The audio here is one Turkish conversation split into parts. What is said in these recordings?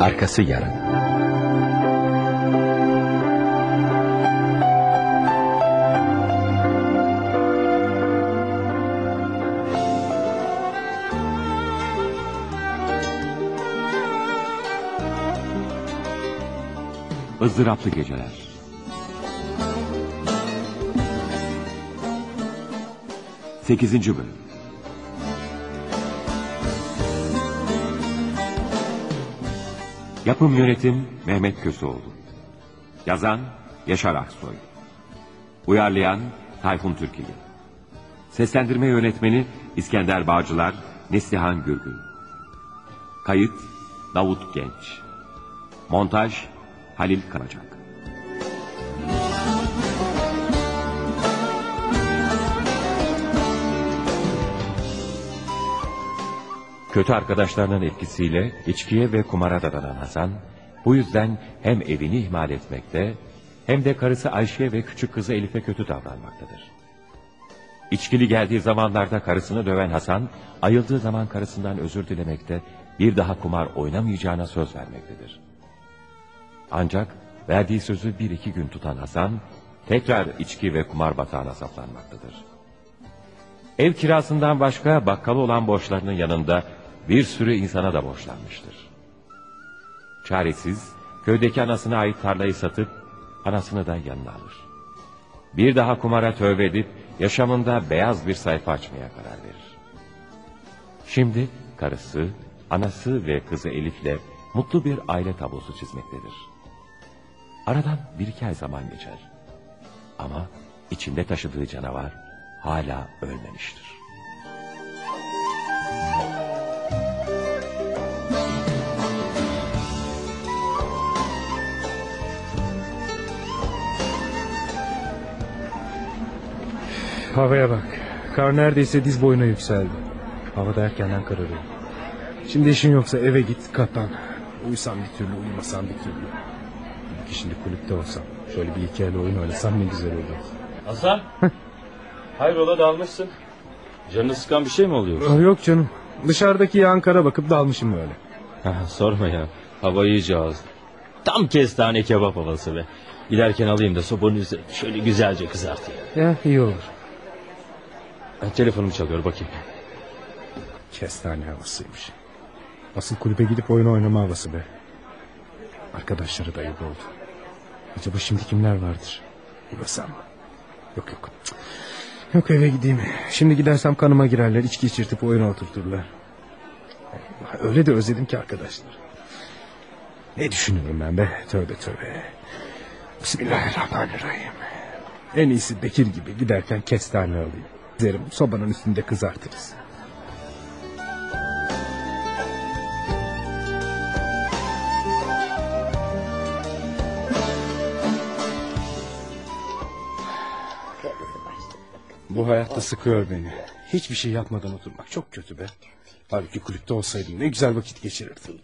Arkası yarın. Izdıraplı geceler. Sekizinci bölüm. Yapım yönetim Mehmet Köseoğlu. Yazan Yaşar Aksoy. Uyarlayan Tayfun Türkili. Seslendirme yönetmeni İskender Bağcılar, Neslihan Gürgün. Kayıt Davut Genç. Montaj Halil Karacak. Kötü arkadaşlarının etkisiyle içkiye ve kumara dadanan Hasan, bu yüzden hem evini ihmal etmekte, hem de karısı Ayşe ve küçük kızı Elif'e kötü davranmaktadır. İçkili geldiği zamanlarda karısını döven Hasan, ayıldığı zaman karısından özür dilemekte, bir daha kumar oynamayacağına söz vermektedir. Ancak verdiği sözü bir iki gün tutan Hasan, tekrar içki ve kumar batağına saplanmaktadır. Ev kirasından başka bakkalı olan borçlarının yanında bir sürü insana da borçlanmıştır. Çaresiz, köydeki anasına ait tarlayı satıp anasını da yanına alır. Bir daha kumara tövbe edip yaşamında beyaz bir sayfa açmaya karar verir. Şimdi karısı, anası ve kızı Elif'le mutlu bir aile tablosu çizmektedir. Aradan bir iki ay zaman geçer. Ama içinde taşıdığı canavar hala ölmemiştir. Havaya bak. Kar neredeyse diz boyuna yükseldi. Hava da erkenden kararıyor. Şimdi işin yoksa eve git katlan. Uyusam bir türlü uyumasam bir türlü. Belki şimdi kulüpte olsam. Şöyle bir iki el oyun oynasam ne güzel olur. Hasan. Hayrola dalmışsın. Canını sıkan bir şey mi oluyor? Ah, Yok canım. Dışarıdaki yağan kara bakıp dalmışım böyle. Ha, sorma ya. Hava iyice ağız. Tam kestane kebap havası be. Giderken alayım da sobanın üzerine şöyle güzelce kızart ya. Ya iyi olur. Ha, telefonum çalıyor bakayım. Kestane havasıymış. Asıl kulübe gidip oyun oynama havası be. Arkadaşları da ayıp oldu. Acaba şimdi kimler vardır? Uğrasam mı? Yok yok. Yok eve gideyim. Şimdi gidersem kanıma girerler. içki içirtip oyuna oturturlar. Öyle de özledim ki arkadaşlar. Ne düşünüyorum ben be? Tövbe tövbe. Bismillahirrahmanirrahim. En iyisi Bekir gibi giderken kestane alayım. Zerim sobanın üstünde kızartırız. Bu hayatta sıkıyor beni. Hiçbir şey yapmadan oturmak çok kötü be. Halbuki kulüpte olsaydım ne güzel vakit geçirirdim.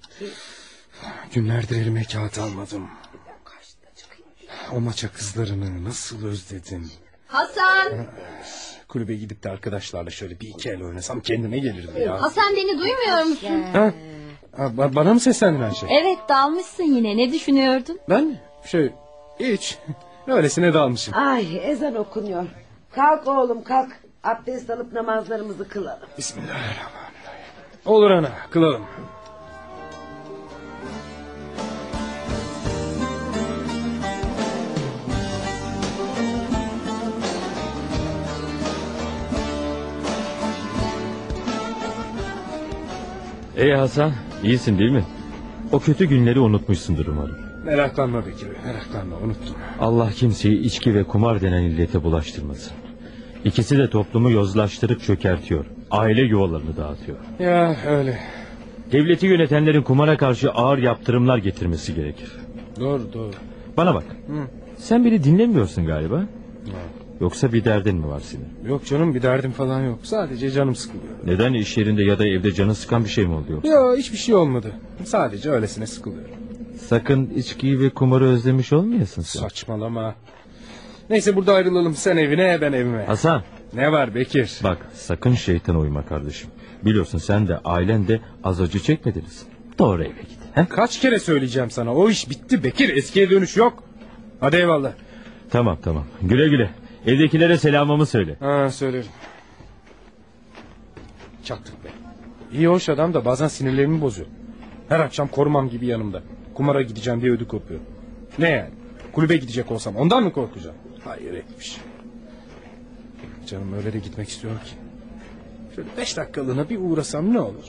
Günlerdir elime kağıt almadım. O maça kızlarını nasıl özledim. Hasan! Kulübe gidip de arkadaşlarla şöyle bir iki el oynasam kendime gelirdim ya. Hasan beni duymuyor musun? Ha? Ha, ba- bana mı seslendin Ayşe? Evet dalmışsın yine ne düşünüyordun? Ben mi? Şey hiç. Öylesine dalmışım. Ay ezan okunuyor. Kalk oğlum kalk. Abdest alıp namazlarımızı kılalım. Bismillahirrahmanirrahim. Olur ana kılalım. Ey Hasan iyisin değil mi? O kötü günleri unutmuşsundur umarım. Meraklanma Bekir meraklanma unuttum. Allah kimseyi içki ve kumar denen illete bulaştırmasın. İkisi de toplumu yozlaştırıp çökertiyor. Aile yuvalarını dağıtıyor. Ya öyle. Devleti yönetenlerin kumara karşı ağır yaptırımlar getirmesi gerekir. Doğru doğru. Bana bak. Sen beni dinlemiyorsun galiba. Yoksa bir derdin mi var senin? Yok canım bir derdim falan yok. Sadece canım sıkılıyor. Neden iş yerinde ya da evde canı sıkan bir şey mi oluyor? Yok hiçbir şey olmadı. Sadece öylesine sıkılıyorum. Sakın içkiyi ve kumarı özlemiş olmayasın sen. Saçmalama. Neyse burada ayrılalım. Sen evine ben evime. Hasan Ne var Bekir? bak sakın şeytana uyma kardeşim. Biliyorsun sen de ailen de az acı çekmediniz. Doğru eve git. He? Kaç kere söyleyeceğim sana. O iş bitti Bekir. Eskiye dönüş yok. Hadi eyvallah. Tamam tamam güle güle. Evdekilere selamımı söyle. Ha söylerim. Çaktık be. İyi hoş adam da bazen sinirlerimi bozuyor. Her akşam korumam gibi yanımda. Kumara gideceğim diye ödü kopuyor. Ne yani? Kulübe gidecek olsam ondan mı korkacağım? Hayır etmiş. Canım öyle de gitmek istiyorum ki. Şöyle beş dakikalığına bir uğrasam ne olur?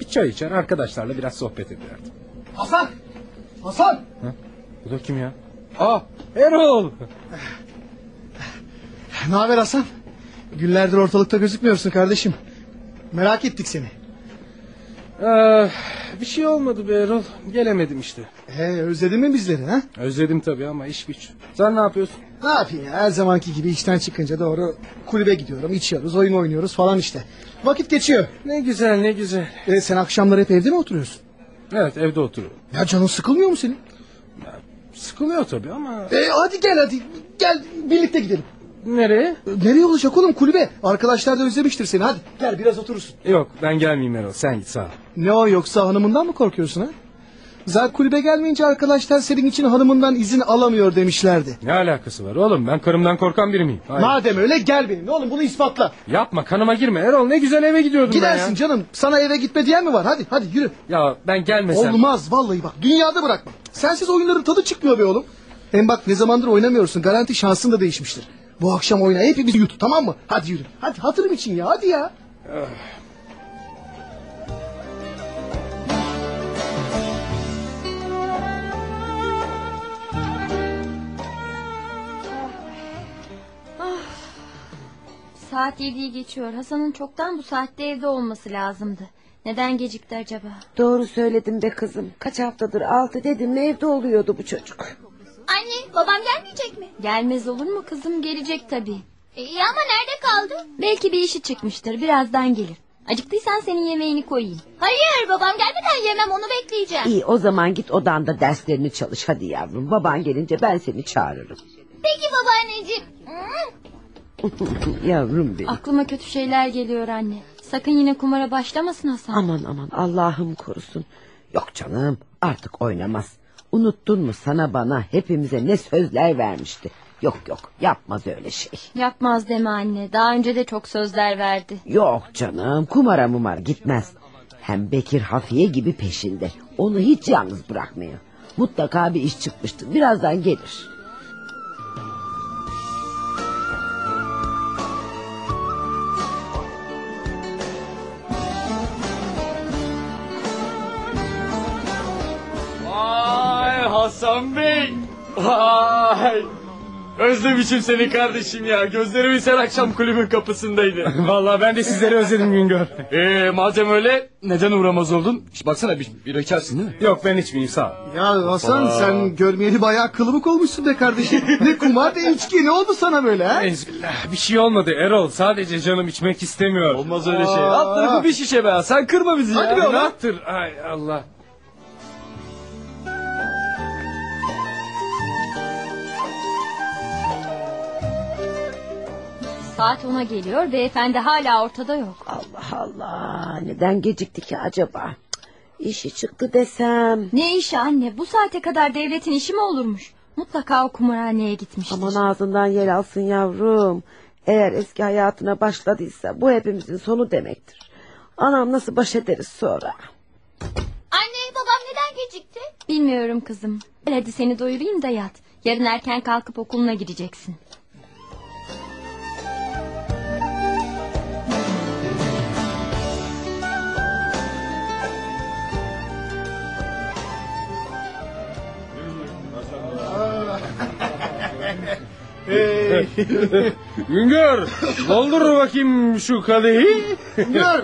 Bir çay içer arkadaşlarla biraz sohbet ederdim. Hasan! Hasan! Bu da kim ya? Aa Erol. Ne haber Hasan? Günlerdir ortalıkta gözükmüyorsun kardeşim. Merak ettik seni. Ee, bir şey olmadı be Erol. Gelemedim işte. He, özledin mi bizleri ha? Özledim tabii ama iş güç. Sen ne yapıyorsun? Ne yapayım ya her zamanki gibi işten çıkınca doğru kulübe gidiyorum içiyoruz oyun oynuyoruz falan işte. Vakit geçiyor. Ne güzel ne güzel. E, sen akşamları hep evde mi oturuyorsun? Evet evde oturuyorum. Ya canın sıkılmıyor mu senin? Sıkılıyor tabii ama... E, hadi gel hadi gel birlikte gidelim. Nereye? Nereye olacak oğlum kulübe? Arkadaşlar da özlemiştir seni hadi gel biraz oturursun. Yok ben gelmeyeyim Erol sen git sağ ol. Ne o yoksa hanımından mı korkuyorsun ha? Zaten kulübe gelmeyince arkadaşlar senin için hanımından izin alamıyor demişlerdi. Ne alakası var oğlum ben karımdan korkan biri miyim? Hayır. Madem öyle gel benimle oğlum bunu ispatla. Yapma kanıma girme Erol ne güzel eve gidiyordum Gidersin ben ya. canım sana eve gitme diyen mi var hadi hadi yürü. Ya ben gelmesem. Olmaz vallahi bak dünyada bırakma. Sensiz oyunların tadı çıkmıyor be oğlum. Hem bak ne zamandır oynamıyorsun garanti şansın da değişmiştir. Bu akşam oyna hepimizi yut tamam mı? Hadi yürü hadi hatırım için ya hadi ya. Saat yediyi geçiyor. Hasan'ın çoktan bu saatte evde olması lazımdı. Neden gecikti acaba? Doğru söyledim be kızım. Kaç haftadır altı dedim mi evde oluyordu bu çocuk. Anne babam gelmeyecek mi? Gelmez olur mu kızım? Gelecek tabii. İyi ama nerede kaldı? Belki bir işi çıkmıştır. Birazdan gelir. Acıktıysan senin yemeğini koyayım. Hayır babam gelmeden yemem onu bekleyeceğim. İyi o zaman git odanda derslerini çalış hadi yavrum. Baban gelince ben seni çağırırım. Peki babaanneciğim. Hmm. yavrum benim. Aklıma kötü şeyler geliyor anne. Sakın yine kumara başlamasın Hasan. Aman aman Allah'ım korusun. Yok canım artık oynamaz. Unuttun mu sana bana hepimize ne sözler vermişti. Yok yok yapmaz öyle şey. Yapmaz deme anne. Daha önce de çok sözler verdi. Yok canım kumara mumar gitmez. Hem Bekir Hafiye gibi peşinde. Onu hiç yalnız bırakmıyor. Mutlaka bir iş çıkmıştır. Birazdan gelir. Hasan Bey. Vay. Özlemişim seni kardeşim ya. Gözlerimin sen akşam kulübün kapısındaydı. Vallahi ben de sizleri özledim Güngör. Eee madem öyle neden uğramaz oldun? İşte baksana bir, bir içersin değil mi? Yok ben içmeyeyim sağ ol. Ya Hasan sen görmeyeli bayağı kılıbık olmuşsun be kardeşim. ne kumar ne içki ne oldu sana böyle ha? Ezbillah bir şey olmadı Erol. Sadece canım içmek istemiyor. Olmaz öyle şey. At tarafı bir şişe be. Sen kırma bizi Hadi ya. be oğlum. Günahtır. Ay Allah. Saat ona geliyor. Beyefendi hala ortada yok. Allah Allah neden gecikti ki acaba? İşi çıktı desem. Ne işi anne? Bu saate kadar devletin işi mi olurmuş? Mutlaka o kumarhaneye gitmiştir. Aman ağzından yer alsın yavrum. Eğer eski hayatına başladıysa bu hepimizin sonu demektir. Anam nasıl baş ederiz sonra? Anne babam neden gecikti? Bilmiyorum kızım. Hadi seni doyurayım da yat. Yarın erken kalkıp okuluna gideceksin. Güngör doldur bakayım şu kadehi. Gör.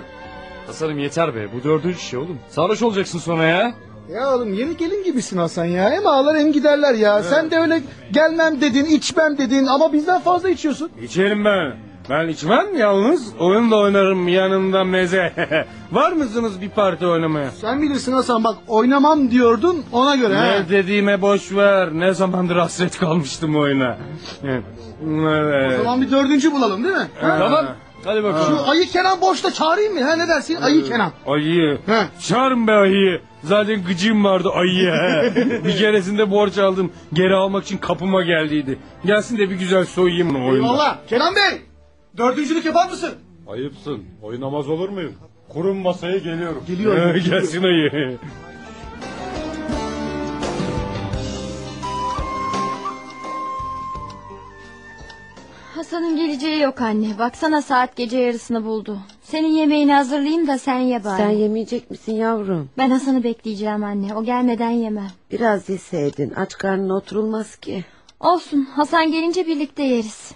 Hasan'ım yeter be. Bu dördüncü şey oğlum. Sarhoş olacaksın sonra ya. Ya oğlum yeni gelin gibisin Hasan ya. Hem ağlar hem giderler ya. Sen de öyle gelmem dedin, içmem dedin ama bizden fazla içiyorsun. İçerim ben. Ben içmem yalnız oyun da oynarım yanında meze. Var mısınız bir parti oynamaya? Sen bilirsin Hasan bak oynamam diyordun ona göre ha. Ne dediğime boş ver. Ne zamandır hasret kalmıştım oyuna. O Evet. zaman bir dördüncü bulalım değil mi? Ha? Tamam. Hadi bakalım. Şu ayı Kenan boşta çağırayım mı? Ha ne dersin? Ayı Kenan. He. Çağırın be ayıyı. Zaten gıcığım vardı ayıya. he. bir keresinde borç aldım. Geri almak için kapıma geldiydi. Gelsin de bir güzel soyayım onu oyunda. Eyvallah. Kenan Bey. Dördüncülük yapar mısın? Ayıpsın. Oynamaz olur muyum? Kurum masaya geliyorum. Geliyor. Ee, Gelsin ayı. Hasan'ın geleceği yok anne. Baksana saat gece yarısını buldu. Senin yemeğini hazırlayayım da sen ye bari. Sen yemeyecek misin yavrum? Ben Hasan'ı bekleyeceğim anne. O gelmeden yemem. Biraz yeseydin aç karnına oturulmaz ki. Olsun. Hasan gelince birlikte yeriz.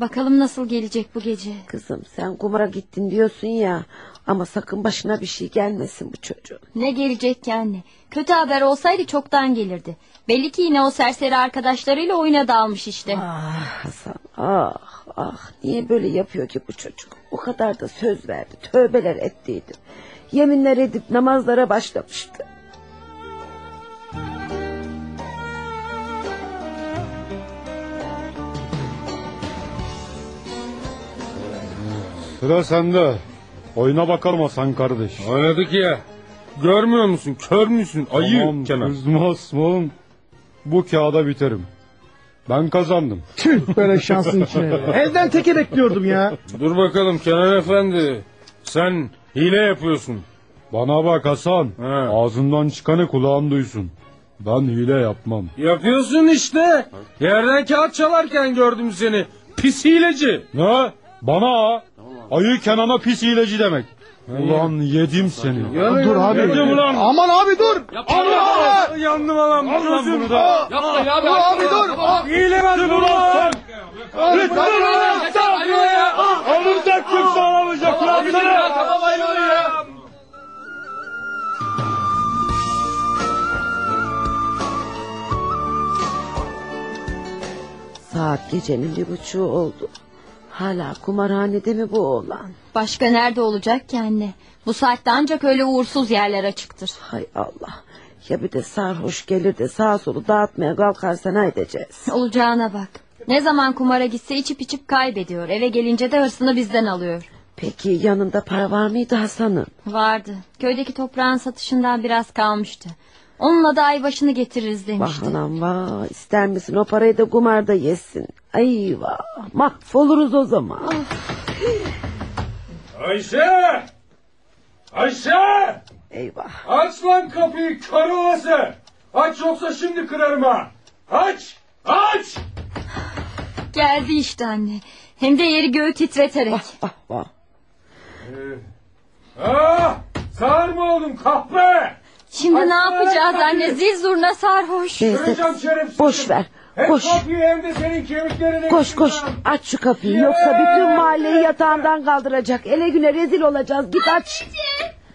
Bakalım nasıl gelecek bu gece. Kızım sen kumara gittin diyorsun ya. Ama sakın başına bir şey gelmesin bu çocuğun. Ne gelecek ki anne? Kötü haber olsaydı çoktan gelirdi. Belli ki yine o serseri arkadaşlarıyla oyuna dalmış işte. Ah Hasan ah ah niye böyle yapıyor ki bu çocuk? O kadar da söz verdi tövbeler ettiydi. Yeminler edip namazlara başlamıştı. Sıra sende. Oyna bakalım Hasan kardeş. Oynadık ya. Görmüyor musun? Kör müsün? Ayı Tamam Kenan. kızma oğlum. Bu kağıda biterim. Ben kazandım. Tüh böyle şansın içine. Elden teke bekliyordum ya. Dur bakalım Kenan Efendi. Sen hile yapıyorsun. Bana bak Hasan. He. Ağzından çıkanı kulağın duysun. Ben hile yapmam. Yapıyorsun işte. Yerden kağıt çalarken gördüm seni. Pis hileci. Ne? Bana? Ayı Kenan'a pis hileci demek. Ulan yedim seni. dur abi. Yedim ulan. Aman abi dur. Allah! Yandım adam. Al lan bunu da. Yapma ya be. Dur abi dur. Aa, Hile var ulan. Alacaksın sana alacak lan sana. Tamam ayı ya. Saat gecenin bir buçuğu oldu. Hala kumarhanede mi bu oğlan? Başka nerede olacak ki anne? Bu saatte ancak öyle uğursuz yerler açıktır. Hay Allah. Ya bir de sarhoş gelir de sağa solu dağıtmaya kalkarsa ne edeceğiz? Olacağına bak. Ne zaman kumara gitse içip içip kaybediyor. Eve gelince de hırsını bizden alıyor. Peki yanında para var mıydı Hasan'ın? Vardı. Köydeki toprağın satışından biraz kalmıştı. Onunla da ay başını getiririz demişti. Vah anam vah ister misin o parayı da kumarda yesin. Ay vah mahvoluruz o zaman. Ayşe! Ayşe! Eyvah. Aç lan kapıyı karı olası. Aç yoksa şimdi kırarım ha. Aç! Aç! Geldi işte anne. Hem de yeri göğü titreterek. Vah vah. Ah! Sağır mı oldum kahpe? Şimdi ne yapacağız anne? Zil zurna sarhoş. Neyse Kıracağım şerefsizi. boş ver. Hem Koş. kapıyı hem de senin kemiklerini. Koş koş aç şu kapıyı yoksa bütün mahalleyi yatağından kaldıracak. Ele güne rezil olacağız git aç.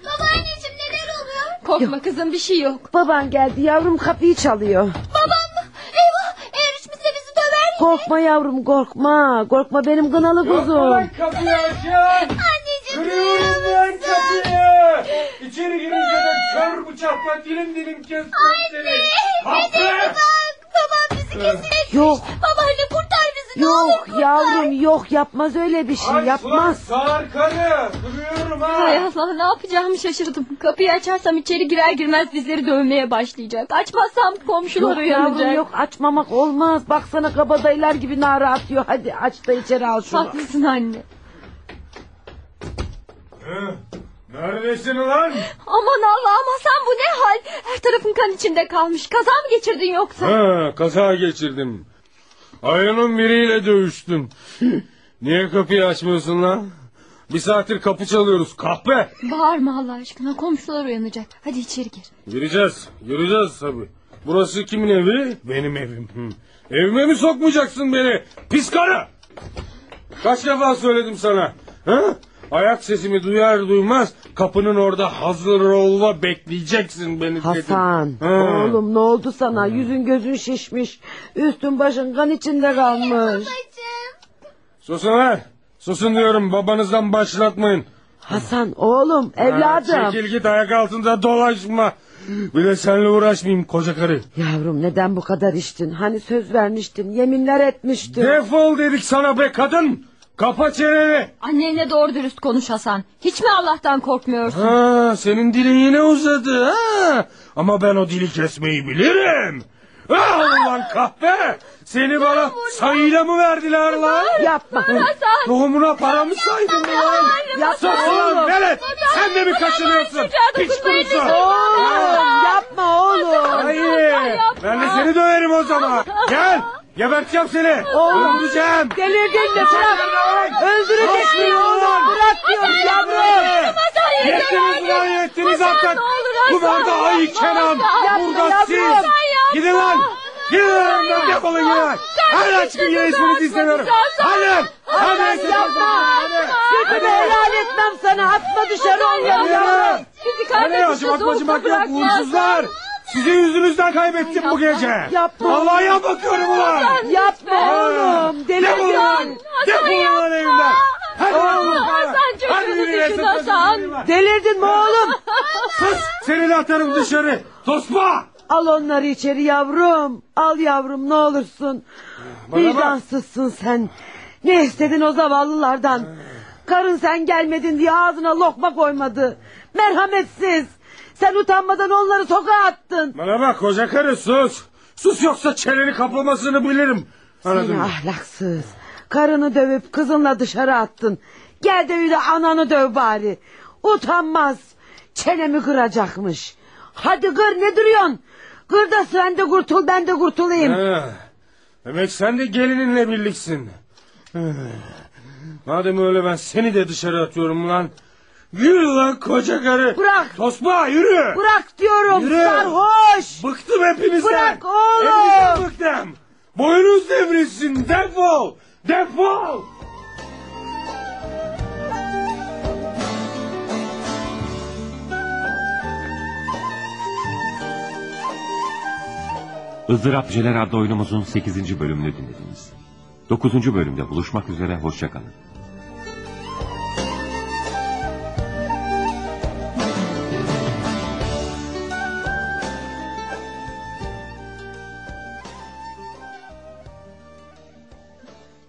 Babaanneciğim neler oluyor? Korkma kızım bir şey yok. Baban geldi yavrum kapıyı çalıyor. Babam mı? Eyvah eğer içmişse bizi döver yine. Korkma yavrum korkma. Korkma benim kınalı Yok kuzum. lan kapıyı açın. Anneciğim Kırıyorum. İçeri girince de kör bıçakla dilim dilim kestim seni. Kahpe! bak. Babam bizi kesecek. Yok Babaanne kurtar bizi ne olur yok kurtar. yavrum yok yapmaz öyle bir şey yapmaz. sağır karı. Kırıyorum ha. Hay Allah ne yapacağımı şaşırdım. Kapıyı açarsam içeri girer girmez bizleri dövmeye başlayacak. Açmazsam komşular Yok yavrum uyanacak. yok açmamak olmaz. Baksana kabadayılar gibi nara atıyor. Hadi aç da içeri al şunu. Haklısın anne. Hı, Neredesin ulan? Aman Allah'ım Hasan bu ne hal? Her tarafın kan içinde kalmış. Kaza mı geçirdin yoksa? Ha, kaza geçirdim. Ayının biriyle dövüştüm. Niye kapıyı açmıyorsun lan? Bir saattir kapı çalıyoruz kahpe. Bağırma Allah aşkına komşular uyanacak. Hadi içeri gir. Gireceğiz, gireceğiz tabii. Burası kimin evi? Benim evim. Hı. Evime mi sokmayacaksın beni? Pis karı! Kaç defa söyledim sana? Ha? Ayak sesimi duyar duymaz kapının orada hazır olva bekleyeceksin beni dedim. Hasan Ha. oğlum ne oldu sana yüzün gözün şişmiş üstün başın kan içinde kalmış. Susun lan. Susun diyorum babanızdan başlatmayın. Hasan oğlum Ha, evladım. çekil git ayak altında dolaşma. Bir de seninle uğraşmayayım koca karı. Yavrum neden bu kadar içtin hani söz vermiştin yeminler etmiştin. Defol dedik sana be kadın. Kapa çeneni. Annenle doğru dürüst konuş Hasan. Hiç mi Allah'tan korkmuyorsun? Ha, senin dilin yine uzadı ha. Ama ben o dili kesmeyi bilirim. Ah ulan kahpe. Seni bana sayıyla mı verdiler lan? Yapma. Tohumuna para mı saydın lan? Yapma Sus ulan oğlum. velet. Sen de mi kaçınıyorsun? Piç kurusu. Oğlum yapma oğlum. Hayır. Ben de seni döverim o zaman. Gel. Geberteceğim seni. Oğlum. Öldüreceğim. Delirdin de bırak. Öldürecek miyim oğlum bırak diyorum yavrum. Yettiniz ulan yettiniz artık. ne olur Hasan, Kumarda ne ay olur Kenan. Burada siz. Gidin lan. Gidin lan önden defolun gidin lan. Hadi çıkın yeğisinizi istemiyorum. Hadi. Hadi. Yapma. Sütümü helal etmem sana atma dışarı onları yavrum. Bizi acımak yok bırakma uğursuzlar. Sizin yüzünüzden kaybettim bu gece. Yapma. Allah'a bakıyorum ulan. Yapma oğlum Defolun lan. delirdin. Defolun lan evimden. Hadi Hasan, oğlum. Hasan, çocuğunu düşün Hasan. Delirdin mi oğlum? Sus seni de atarım dışarı. Tosma. Al onları içeri yavrum. Al yavrum ne olursun. Bana. Vicdansızsın sen. Ne istedin o zavallılardan? Karın sen gelmedin diye ağzına lokma koymadı. Merhametsiz. Sen utanmadan onları sokağa attın. Bana bak koca karı sus. Sus yoksa çeneni kaplamasını bilirim. Anladın Seni mı? ahlaksız. Karını dövüp kızınla dışarı attın. Gel de de ananı döv bari. Utanmaz. Çenemi kıracakmış. Hadi kır ne duruyorsun? Kır da sen de kurtul ben de kurtulayım. Ha, demek sen de gelininle birliksin. Madem öyle ben seni de dışarı atıyorum lan. Yürü lan koca karı. Bırak. Tosma yürü. Bırak diyorum Yürü. sarhoş. Bıktım hepinizden. Bırak oğlum. Hepinizden bıktım. Boynuz devrilsin defol. Defol. Izdırap Jeler adlı oyunumuzun 8. bölümünü dinlediniz. 9. bölümde buluşmak üzere hoşçakalın.